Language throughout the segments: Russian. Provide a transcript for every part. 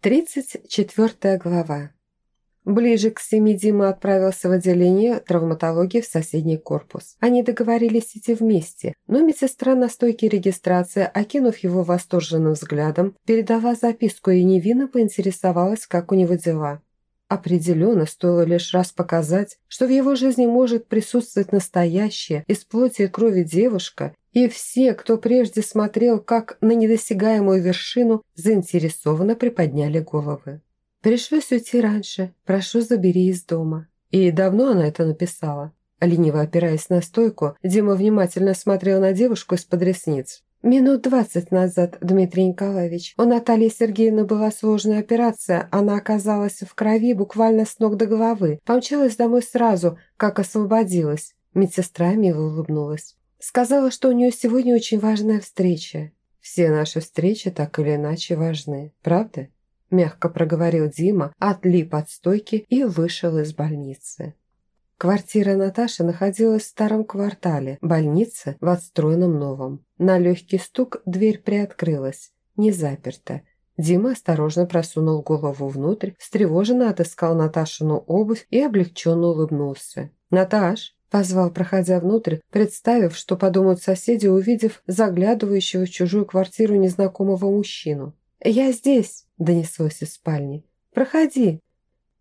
34 глава. Ближе к семи Дима отправился в отделение травматологии в соседний корпус. Они договорились идти вместе, но медсестра на стойке регистрации, окинув его восторженным взглядом, передала записку и невинно поинтересовалась, как у него дела. Определенно, стоило лишь раз показать, что в его жизни может присутствовать настоящая, из плоти и крови девушка, и все, кто прежде смотрел как на недосягаемую вершину, заинтересованно приподняли головы. «Пришлось уйти раньше. Прошу, забери из дома». И давно она это написала. Лениво опираясь на стойку, Дима внимательно смотрел на девушку из-под ресниц. «Минут двадцать назад, Дмитрий Николаевич. У Натальи Сергеевны была сложная операция. Она оказалась в крови буквально с ног до головы. Помчалась домой сразу, как освободилась». Медсестра мило улыбнулась. Сказала, что у нее сегодня очень важная встреча. «Все наши встречи так или иначе важны, правда?» Мягко проговорил Дима, отлип от стойки и вышел из больницы. Квартира Наташи находилась в старом квартале, больница в отстроенном новом. На легкий стук дверь приоткрылась, не заперта. Дима осторожно просунул голову внутрь, встревоженно отыскал Наташину обувь и облегченно улыбнулся. «Наташ!» – позвал, проходя внутрь, представив, что подумают соседи, увидев заглядывающего в чужую квартиру незнакомого мужчину. «Я здесь!» – донеслось из спальни. «Проходи!»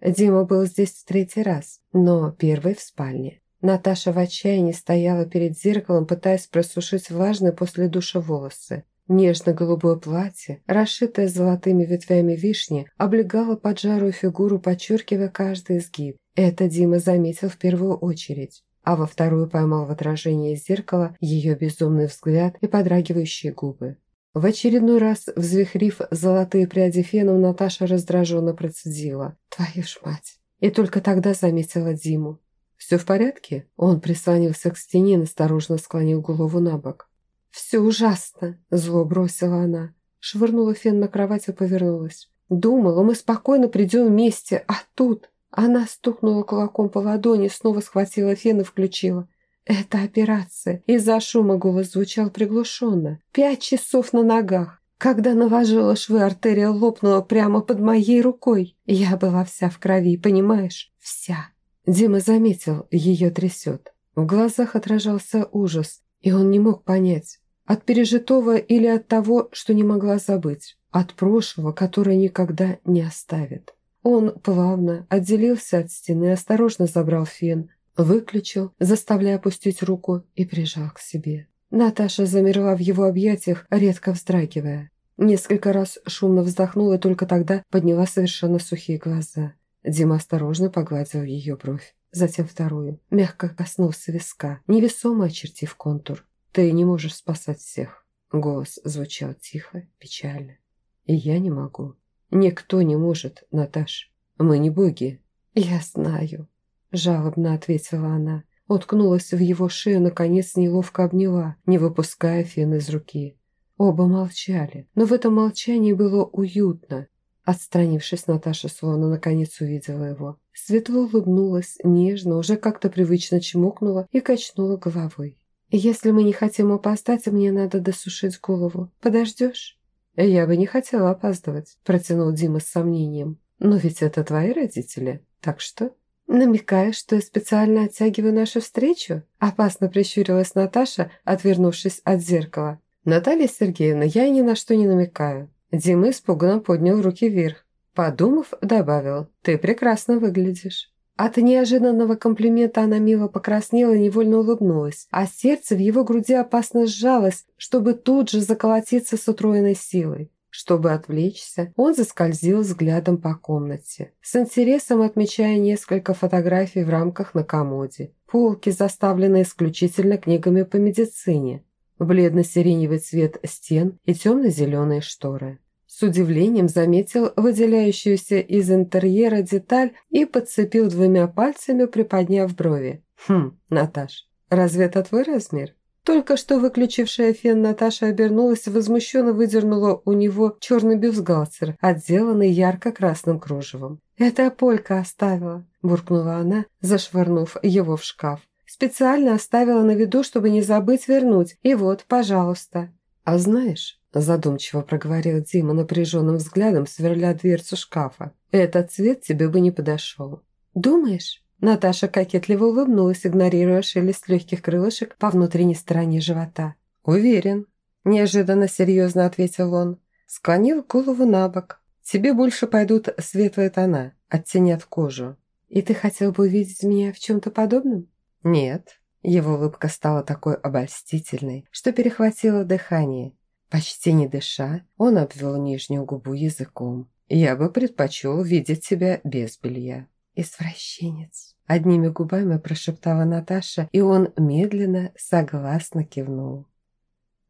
Дима был здесь в третий раз, но первый в спальне. Наташа в отчаянии стояла перед зеркалом, пытаясь просушить влажные после душа волосы. Нежно-голубое платье, расшитое золотыми ветвями вишни, облегало поджарую фигуру, подчеркивая каждый изгиб. Это Дима заметил в первую очередь, а во вторую поймал в отражении зеркала ее безумный взгляд и подрагивающие губы. В очередной раз, взвихрив золотые пряди феном, Наташа раздраженно процедила. «Твою ж мать!» И только тогда заметила Диму. «Все в порядке?» Он прислонился к стене и насторожно склонил голову на бок. «Все ужасно!» – зло бросила она. Швырнула фен на кровать и повернулась. «Думала, мы спокойно придем вместе, а тут...» Она стукнула кулаком по ладони, снова схватила фен и включила. «Это операция!» Из-за шума голос звучал приглушенно. «Пять часов на ногах!» Когда навожила швы, артерия лопнула прямо под моей рукой. Я была вся в крови, понимаешь? Вся. Дима заметил, ее трясет. В глазах отражался ужас, и он не мог понять, от пережитого или от того, что не могла забыть, от прошлого, которое никогда не оставит. Он плавно отделился от стены, осторожно забрал фен, Выключил, заставляя опустить руку, и прижал к себе. Наташа замерла в его объятиях, редко вздрагивая. Несколько раз шумно вздохнула и только тогда подняла совершенно сухие глаза. Дима осторожно погладил ее бровь, затем вторую. Мягко коснулся виска, невесомо очертив контур. «Ты не можешь спасать всех». Голос звучал тихо, печально. «И я не могу. Никто не может, Наташ. Мы не боги». «Я знаю», Жалобно ответила она. Уткнулась в его шею, наконец неловко обняла, не выпуская фен из руки. Оба молчали, но в этом молчании было уютно. Отстранившись, Наташа словно наконец увидела его. Светло улыбнулась, нежно, уже как-то привычно чмокнула и качнула головой. «Если мы не хотим опоздать, мне надо досушить голову. Подождешь?» «Я бы не хотела опаздывать», – протянул Дима с сомнением. «Но ведь это твои родители, так что...» «Намекаешь, что я специально оттягиваю нашу встречу?» Опасно прищурилась Наташа, отвернувшись от зеркала. «Наталья Сергеевна, я ни на что не намекаю». Дима испуганно поднял руки вверх. Подумав, добавил, «Ты прекрасно выглядишь». От неожиданного комплимента она мило покраснела и невольно улыбнулась, а сердце в его груди опасно сжалось, чтобы тут же заколотиться с утроенной силой. Чтобы отвлечься, он заскользил взглядом по комнате, с интересом отмечая несколько фотографий в рамках на комоде. Полки заставлены исключительно книгами по медицине, бледно-сиреневый цвет стен и темно-зеленые шторы. С удивлением заметил выделяющуюся из интерьера деталь и подцепил двумя пальцами, приподняв брови. «Хм, Наташ, разве это твой размер?» Только что выключившая фен Наташа обернулась и возмущенно выдернула у него черный бюстгальтер, отделанный ярко-красным кружевом. «Это Полька оставила», – буркнула она, зашвырнув его в шкаф. «Специально оставила на виду, чтобы не забыть вернуть. И вот, пожалуйста». «А знаешь, задумчиво проговорил Дима напряженным взглядом, сверля дверцу шкафа. «Этот цвет тебе бы не подошел». «Думаешь?» Наташа кокетливо улыбнулась, игнорируя шелест легких крылышек по внутренней стороне живота. «Уверен», – неожиданно серьезно ответил он. Склонил голову на бок. «Тебе больше пойдут светлые тона, оттенят кожу». «И ты хотел бы увидеть меня в чем-то подобном?» «Нет». Его улыбка стала такой обольстительной, что перехватило дыхание. Почти не дыша, он обвел нижнюю губу языком. «Я бы предпочел видеть тебя без белья». «Извращенец!» Одними губами прошептала Наташа, и он медленно, согласно кивнул.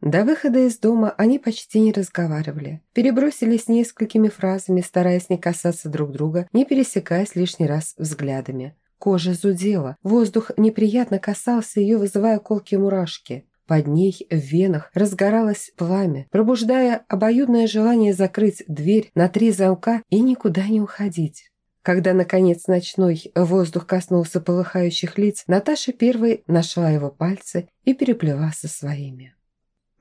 До выхода из дома они почти не разговаривали. Перебросились несколькими фразами, стараясь не касаться друг друга, не пересекаясь лишний раз взглядами. Кожа зудела, воздух неприятно касался ее, вызывая колкие мурашки. Под ней в венах разгоралось пламя, пробуждая обоюдное желание закрыть дверь на три замка и никуда не уходить. Когда, наконец, ночной воздух коснулся полыхающих лиц, Наташа первой нашла его пальцы и переплела со своими.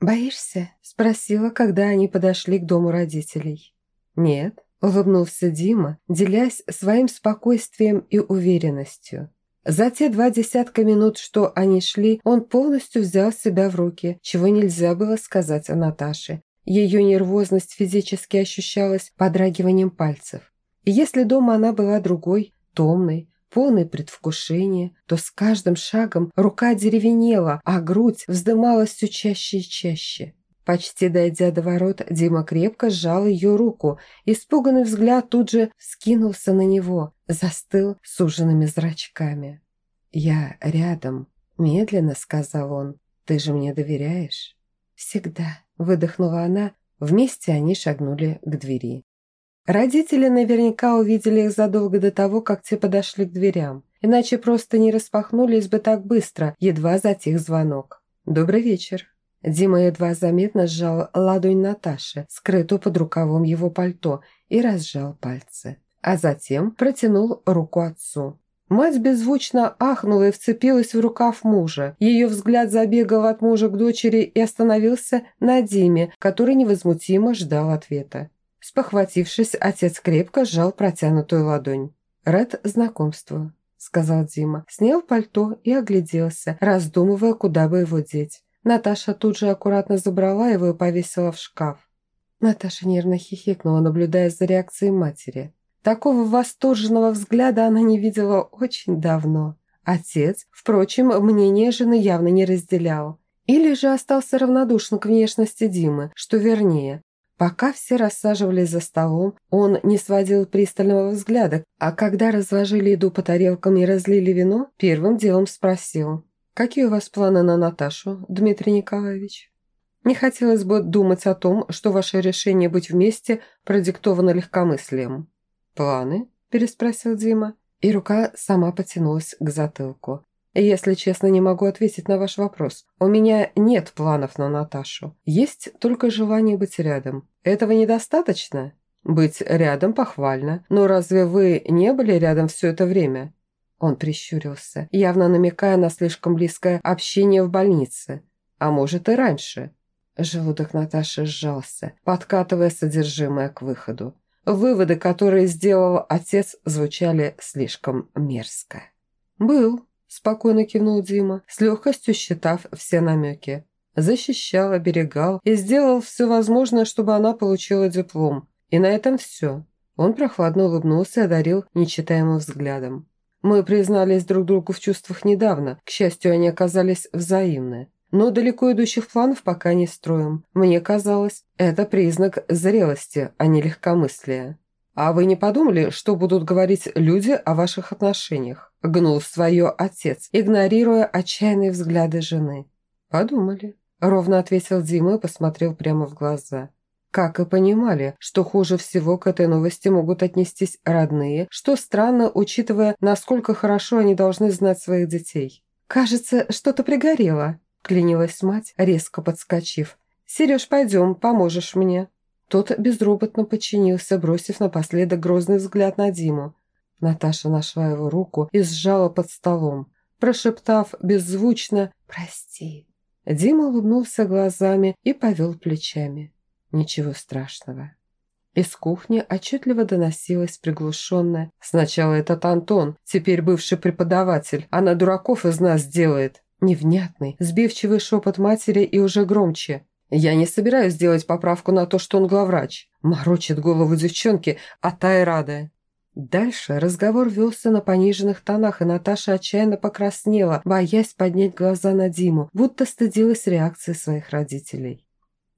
«Боишься?» – спросила, когда они подошли к дому родителей. «Нет», – улыбнулся Дима, делясь своим спокойствием и уверенностью. За те два десятка минут, что они шли, он полностью взял себя в руки, чего нельзя было сказать о Наташе. Ее нервозность физически ощущалась подрагиванием пальцев. И если дома она была другой, томной, полной предвкушения, то с каждым шагом рука деревенела, а грудь вздымалась все чаще и чаще. Почти дойдя до ворот, Дима крепко сжал ее руку. Испуганный взгляд тут же скинулся на него, застыл с суженными зрачками. «Я рядом», – медленно сказал он. «Ты же мне доверяешь?» «Всегда», – выдохнула она. Вместе они шагнули к двери. Родители наверняка увидели их задолго до того, как те подошли к дверям. Иначе просто не распахнулись бы так быстро, едва затих звонок. «Добрый вечер». Дима едва заметно сжал ладонь Наташи, скрытую под рукавом его пальто, и разжал пальцы. А затем протянул руку отцу. Мать беззвучно ахнула и вцепилась в рукав мужа. Ее взгляд забегал от мужа к дочери и остановился на Диме, который невозмутимо ждал ответа. Спохватившись, отец крепко сжал протянутую ладонь. «Рад знакомству», – сказал Дима. Снял пальто и огляделся, раздумывая, куда бы его деть. Наташа тут же аккуратно забрала его и повесила в шкаф. Наташа нервно хихикнула, наблюдая за реакцией матери. Такого восторженного взгляда она не видела очень давно. Отец, впрочем, мнение жены явно не разделял. Или же остался равнодушен к внешности Димы, что вернее. Пока все рассаживались за столом, он не сводил пристального взгляда, а когда разложили еду по тарелкам и разлили вино, первым делом спросил, «Какие у вас планы на Наташу, Дмитрий Николаевич?» «Не хотелось бы думать о том, что ваше решение быть вместе продиктовано легкомыслием». «Планы?» – переспросил Дима, и рука сама потянулась к затылку. Если честно, не могу ответить на ваш вопрос. У меня нет планов на Наташу. Есть только желание быть рядом. Этого недостаточно? Быть рядом похвально. Но разве вы не были рядом все это время? Он прищурился, явно намекая на слишком близкое общение в больнице. А может и раньше. Желудок Наташи сжался, подкатывая содержимое к выходу. Выводы, которые сделал отец, звучали слишком мерзко. «Был», спокойно кивнул Дима, с легкостью считав все намеки. Защищал, оберегал и сделал все возможное, чтобы она получила диплом. И на этом все. Он прохладно улыбнулся и одарил нечитаемым взглядом. Мы признались друг другу в чувствах недавно, к счастью, они оказались взаимны. Но далеко идущих планов пока не строим. Мне казалось, это признак зрелости, а не легкомыслия. А вы не подумали, что будут говорить люди о ваших отношениях? Гнул свое отец, игнорируя отчаянные взгляды жены. «Подумали», – ровно ответил Дима и посмотрел прямо в глаза. Как и понимали, что хуже всего к этой новости могут отнестись родные, что странно, учитывая, насколько хорошо они должны знать своих детей. «Кажется, что-то пригорело», – клянилась мать, резко подскочив. «Сереж, пойдем, поможешь мне». Тот безропотно подчинился, бросив напоследок грозный взгляд на Диму. Наташа нашла его руку и сжала под столом, прошептав беззвучно «Прости». Дима улыбнулся глазами и повел плечами. Ничего страшного. Из кухни отчетливо доносилось приглушенное. Сначала этот Антон, теперь бывший преподаватель. Она дураков из нас делает. Невнятный, сбивчивый шепот матери и уже громче. Я не собираюсь делать поправку на то, что он главврач. Морочит голову девчонки, а та и рада. Дальше разговор велся на пониженных тонах, и Наташа отчаянно покраснела, боясь поднять глаза на Диму, будто стыдилась реакции своих родителей.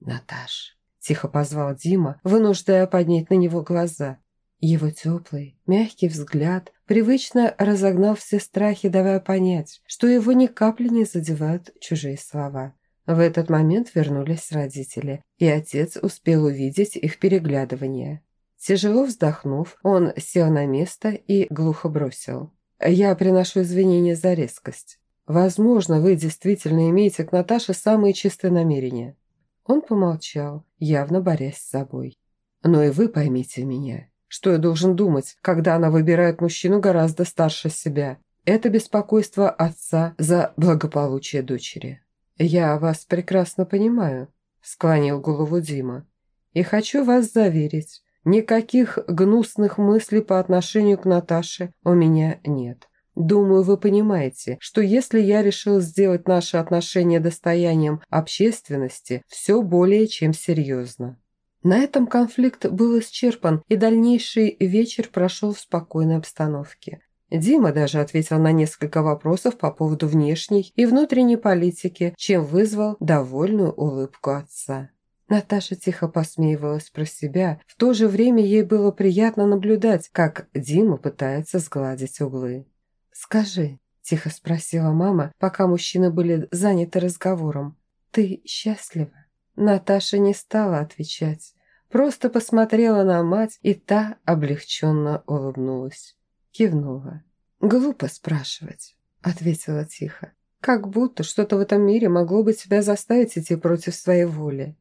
«Наташ», – тихо позвал Дима, вынуждая поднять на него глаза. Его теплый, мягкий взгляд привычно разогнал все страхи, давая понять, что его ни капли не задевают чужие слова. В этот момент вернулись родители, и отец успел увидеть их переглядывание. Тяжело вздохнув, он сел на место и глухо бросил. «Я приношу извинения за резкость. Возможно, вы действительно имеете к Наташе самые чистые намерения». Он помолчал, явно борясь с собой. «Но и вы поймите меня, что я должен думать, когда она выбирает мужчину гораздо старше себя. Это беспокойство отца за благополучие дочери». «Я вас прекрасно понимаю», – склонил голову Дима. «И хочу вас заверить, никаких гнусных мыслей по отношению к Наташе у меня нет. Думаю, вы понимаете, что если я решил сделать наши отношения достоянием общественности, все более чем серьезно». На этом конфликт был исчерпан, и дальнейший вечер прошел в спокойной обстановке. Дима даже ответил на несколько вопросов по поводу внешней и внутренней политики, чем вызвал довольную улыбку отца. Наташа тихо посмеивалась про себя. В то же время ей было приятно наблюдать, как Дима пытается сгладить углы. «Скажи», – тихо спросила мама, пока мужчины были заняты разговором, – «ты счастлива?» Наташа не стала отвечать, просто посмотрела на мать, и та облегченно улыбнулась кивнула. «Глупо спрашивать», – ответила тихо. «Как будто что-то в этом мире могло бы тебя заставить идти против своей воли».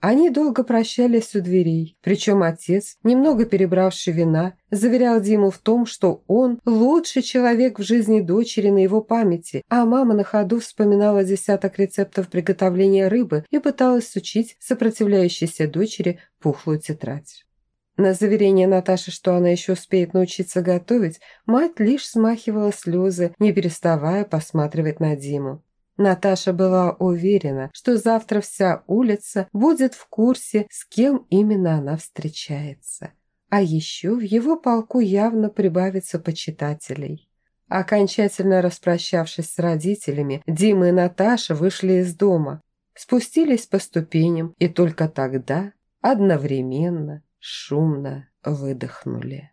Они долго прощались у дверей, причем отец, немного перебравший вина, заверял Диму в том, что он лучший человек в жизни дочери на его памяти, а мама на ходу вспоминала десяток рецептов приготовления рыбы и пыталась учить сопротивляющейся дочери пухлую тетрадь. На заверение Наташи, что она еще успеет научиться готовить, мать лишь смахивала слезы, не переставая посматривать на Диму. Наташа была уверена, что завтра вся улица будет в курсе, с кем именно она встречается. А еще в его полку явно прибавится почитателей. Окончательно распрощавшись с родителями, Дима и Наташа вышли из дома, спустились по ступеням и только тогда одновременно шумно выдохнули.